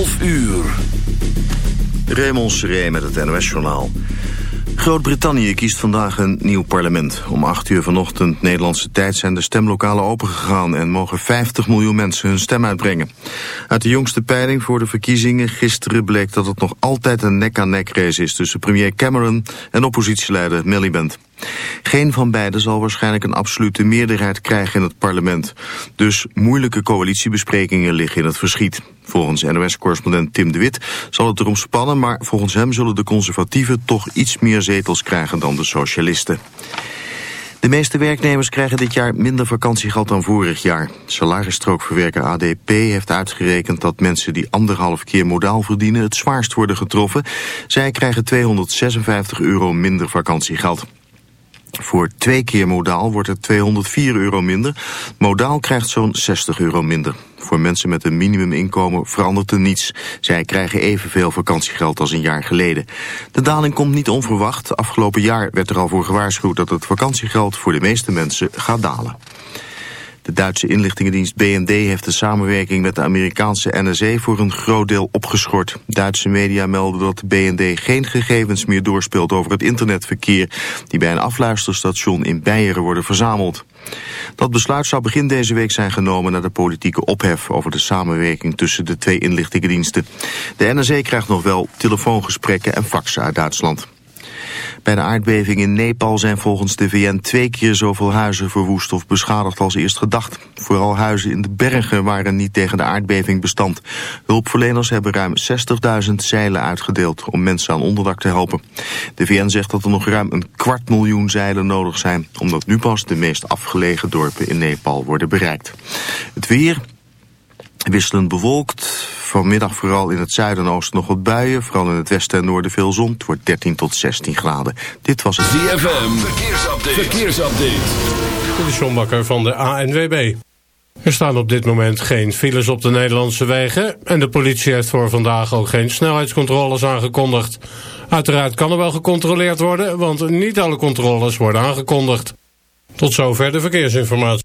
11 uur. Raymond Seré met het NOS-journaal. Groot-Brittannië kiest vandaag een nieuw parlement. Om 8 uur vanochtend Nederlandse tijd zijn de stemlokalen opengegaan... en mogen 50 miljoen mensen hun stem uitbrengen. Uit de jongste peiling voor de verkiezingen gisteren bleek dat het nog altijd een nek-aan-nek race is... tussen premier Cameron en oppositieleider Miliband. Geen van beiden zal waarschijnlijk een absolute meerderheid krijgen in het parlement. Dus moeilijke coalitiebesprekingen liggen in het verschiet. Volgens NOS-correspondent Tim de Wit zal het erom spannen... maar volgens hem zullen de conservatieven toch iets meer zetels krijgen dan de socialisten. De meeste werknemers krijgen dit jaar minder vakantiegeld dan vorig jaar. Salarisstrookverwerker ADP heeft uitgerekend dat mensen die anderhalf keer modaal verdienen het zwaarst worden getroffen. Zij krijgen 256 euro minder vakantiegeld. Voor twee keer modaal wordt het 204 euro minder. Modaal krijgt zo'n 60 euro minder. Voor mensen met een minimuminkomen verandert er niets. Zij krijgen evenveel vakantiegeld als een jaar geleden. De daling komt niet onverwacht. Afgelopen jaar werd er al voor gewaarschuwd dat het vakantiegeld voor de meeste mensen gaat dalen. De Duitse inlichtingendienst BND heeft de samenwerking met de Amerikaanse NSA voor een groot deel opgeschort. Duitse media melden dat de BND geen gegevens meer doorspeelt over het internetverkeer die bij een afluisterstation in Beieren worden verzameld. Dat besluit zou begin deze week zijn genomen na de politieke ophef over de samenwerking tussen de twee inlichtingendiensten. De NSA krijgt nog wel telefoongesprekken en faxen uit Duitsland. Bij de aardbeving in Nepal zijn volgens de VN twee keer zoveel huizen verwoest of beschadigd als eerst gedacht. Vooral huizen in de bergen waren niet tegen de aardbeving bestand. Hulpverleners hebben ruim 60.000 zeilen uitgedeeld om mensen aan onderdak te helpen. De VN zegt dat er nog ruim een kwart miljoen zeilen nodig zijn, omdat nu pas de meest afgelegen dorpen in Nepal worden bereikt. Het weer, wisselend bewolkt. Vanmiddag vooral in het zuiden en oosten nog wat buien. Vooral in het westen en noorden veel zon. Het wordt 13 tot 16 graden. Dit was het ZFM. Verkeersupdate. Verkeersupdate. Dit is John Bakker van de ANWB. Er staan op dit moment geen files op de Nederlandse wegen... en de politie heeft voor vandaag ook geen snelheidscontroles aangekondigd. Uiteraard kan er wel gecontroleerd worden... want niet alle controles worden aangekondigd. Tot zover de verkeersinformatie.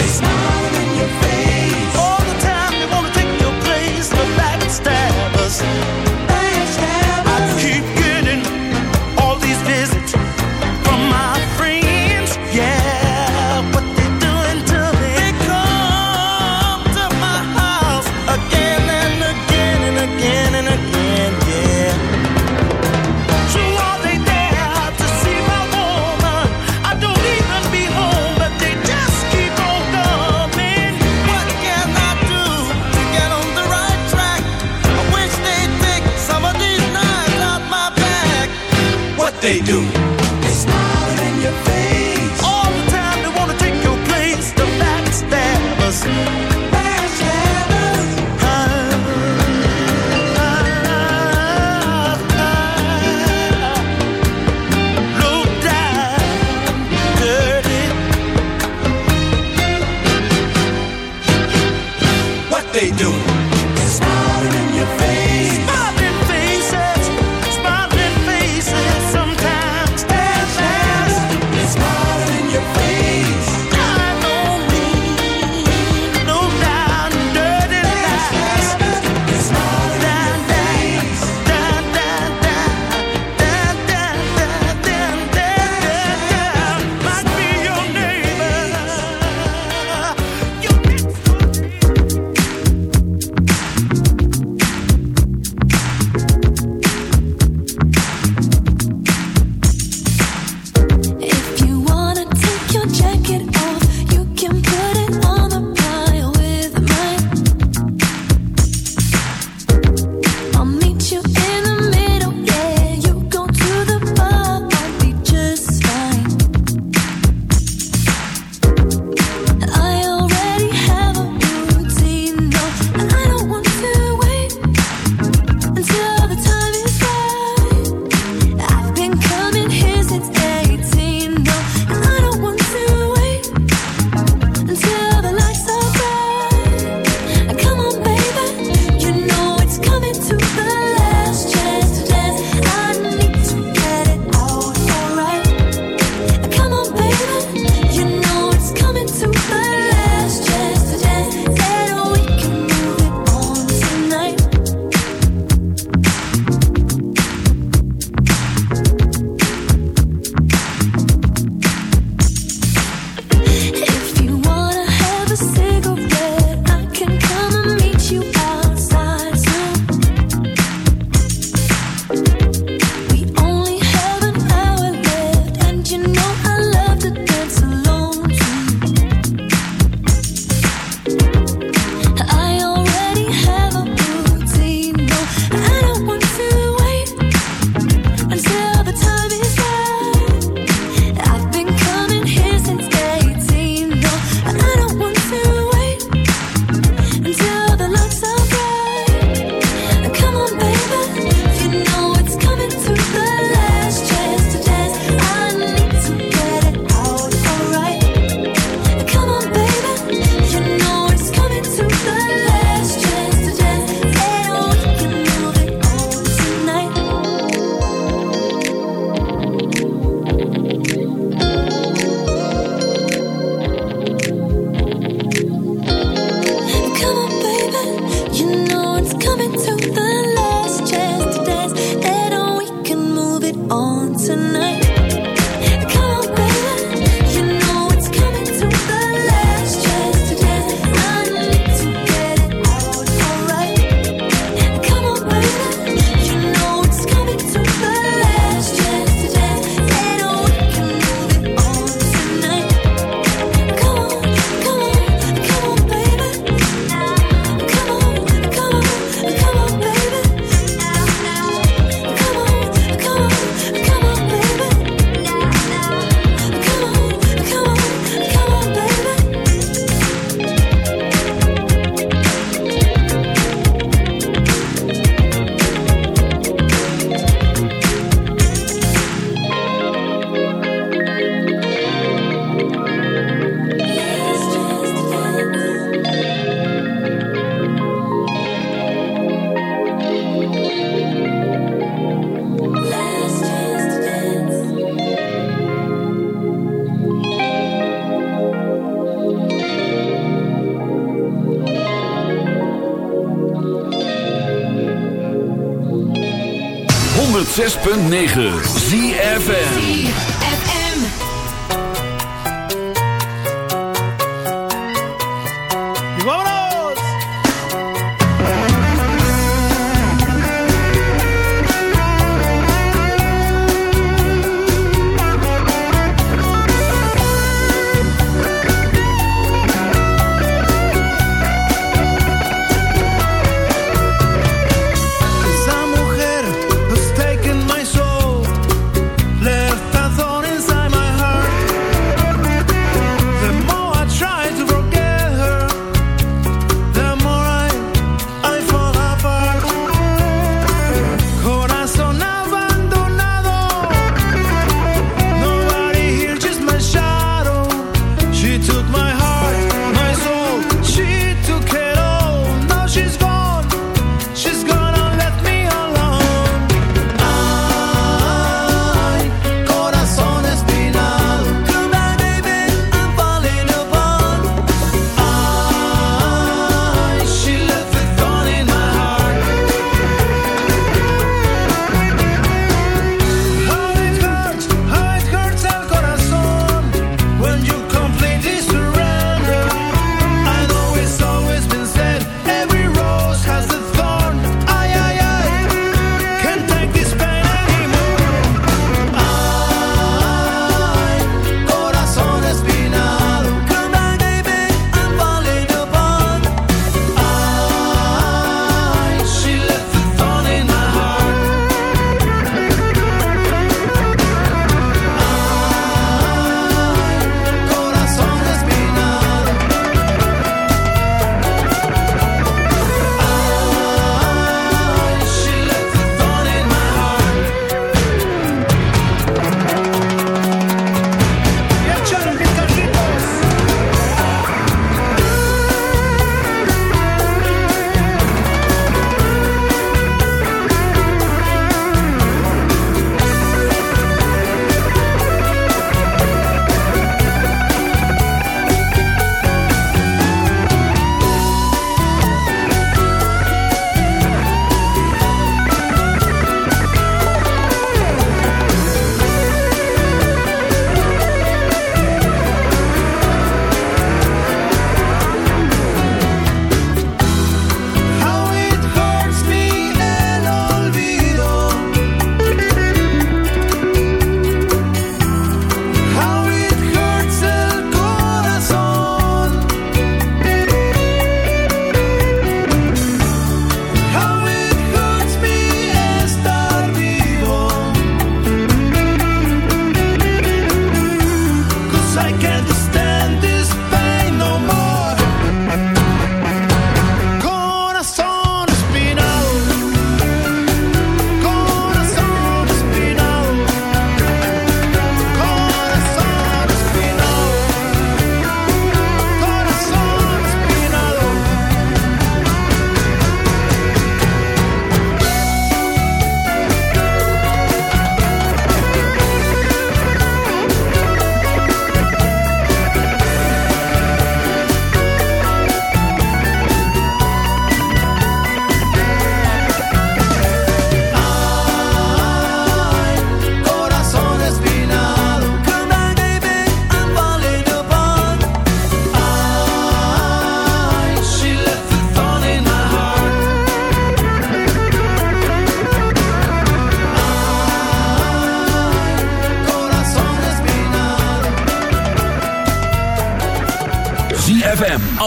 They smile 9.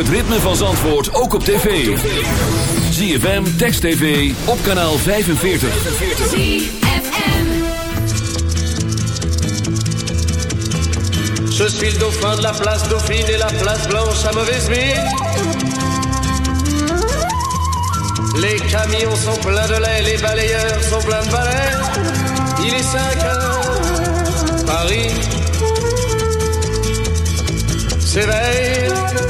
Het ritme van Zandvoort ook op tv. ZFM, Text TV, op kanaal 45. Je suis le dauphin de la place Dauphine et la place Blanche à mauvaise mine. Les camions sont pleins de lait, les balayeurs sont pleins de balais. Il est 5 heures, Paris s'éveille.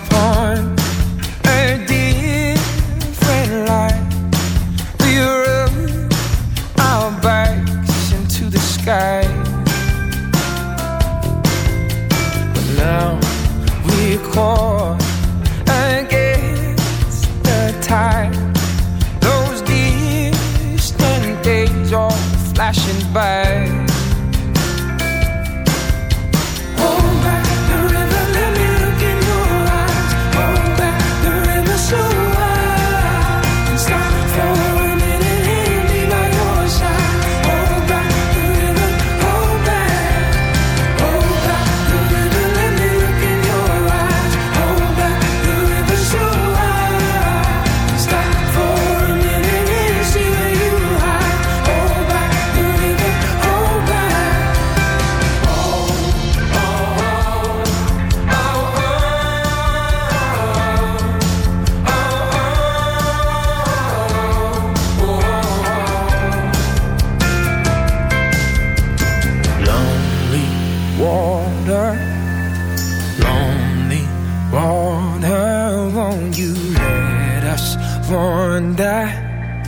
one that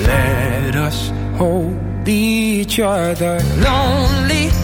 let us hold each other lonely.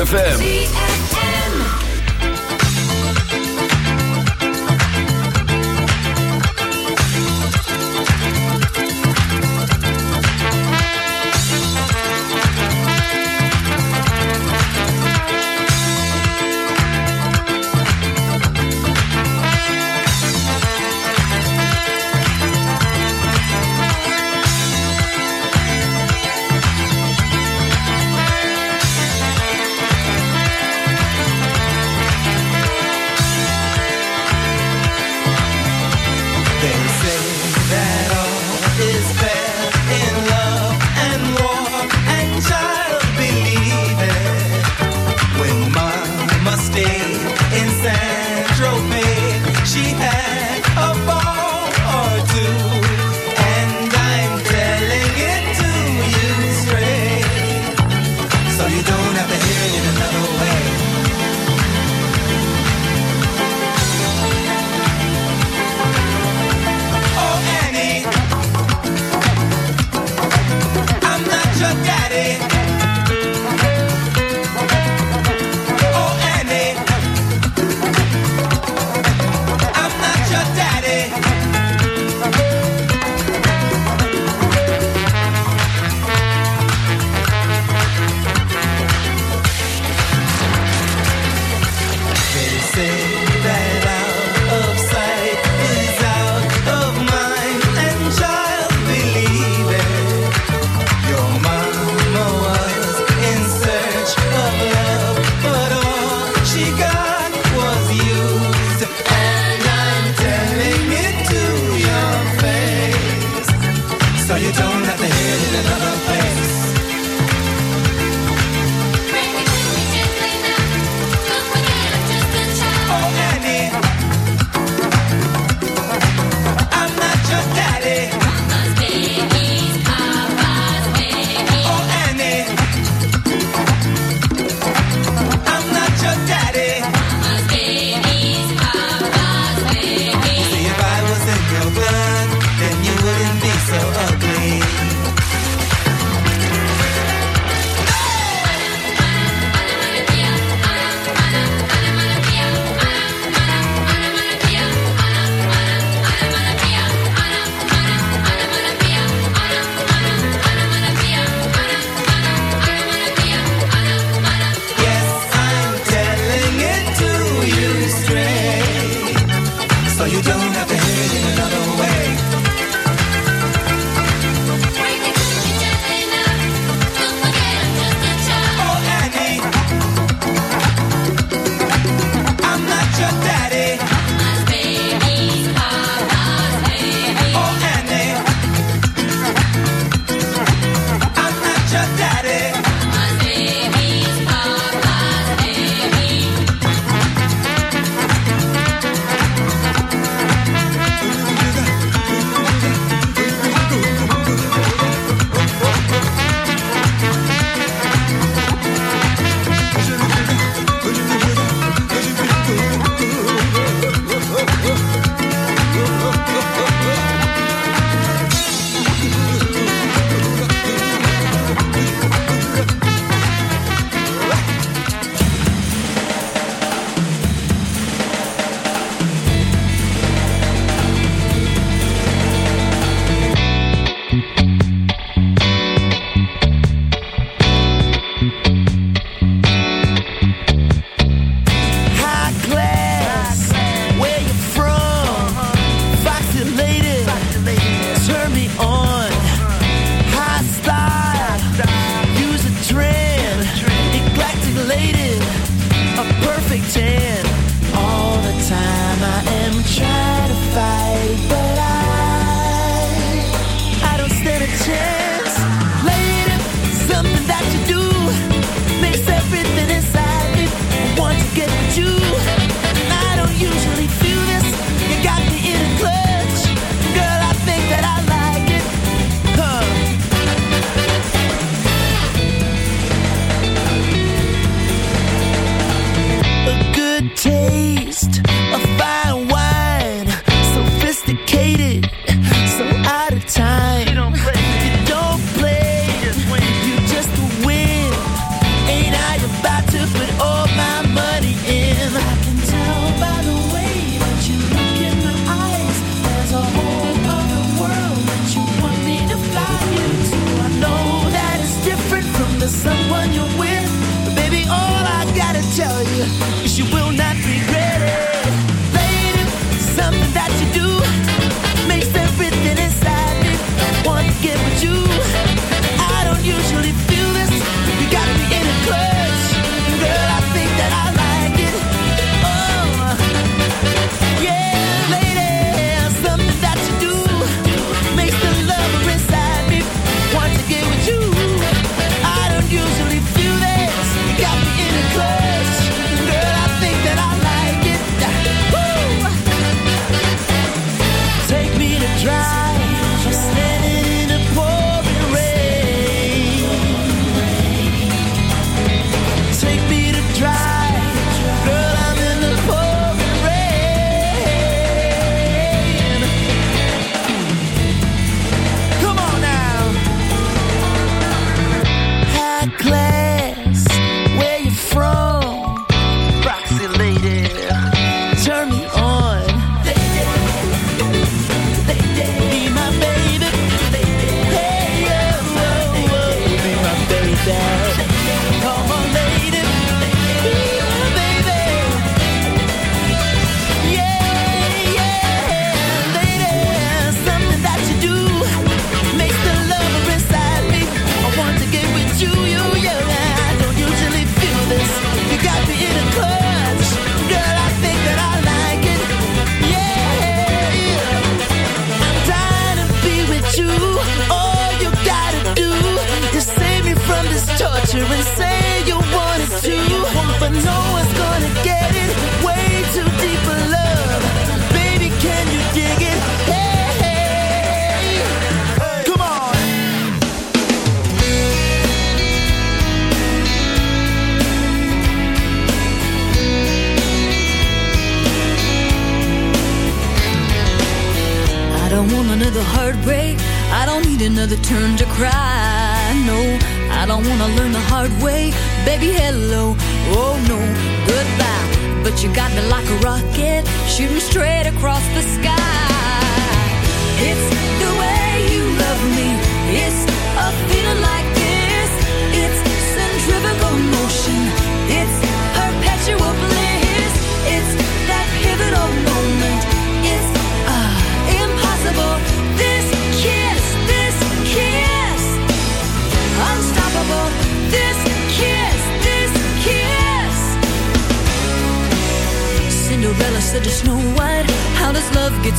ZFM. Day.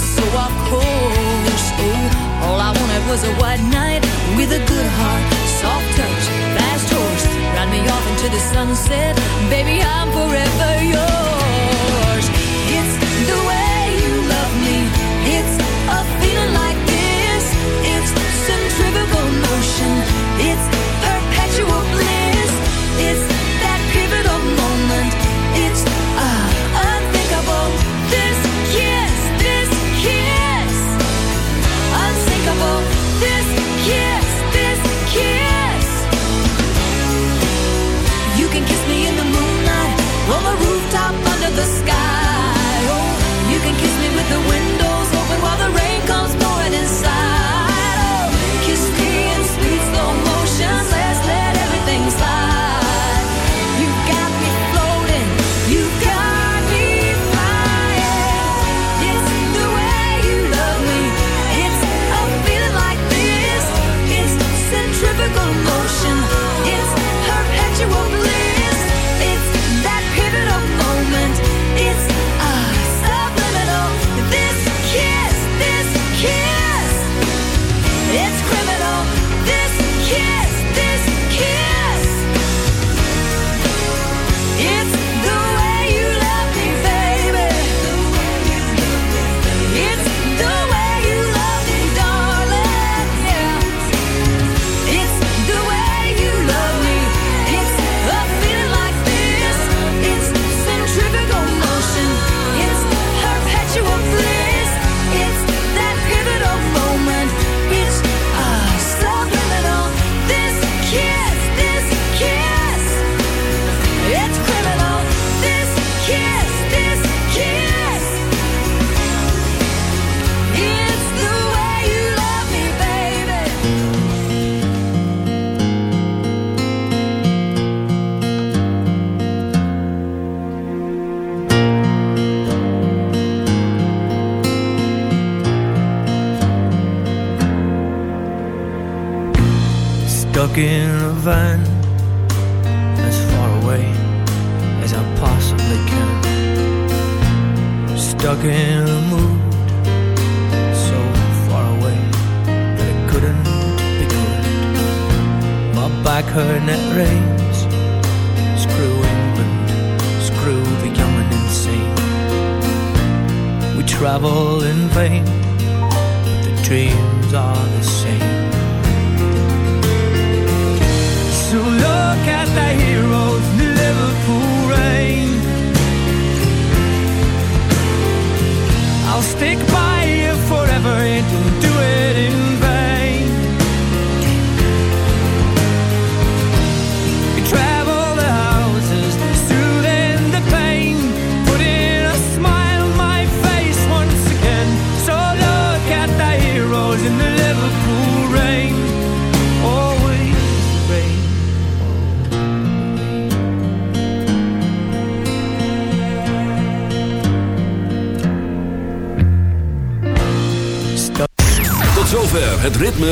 so I'll course. Oh, All I wanted was a white knight with a good heart, soft touch, fast horse. Ride me off into the sunset, baby, I'm forever yours. It's the way you love me, it's a feeling like this. It's centrifugal motion, it's perpetual bliss.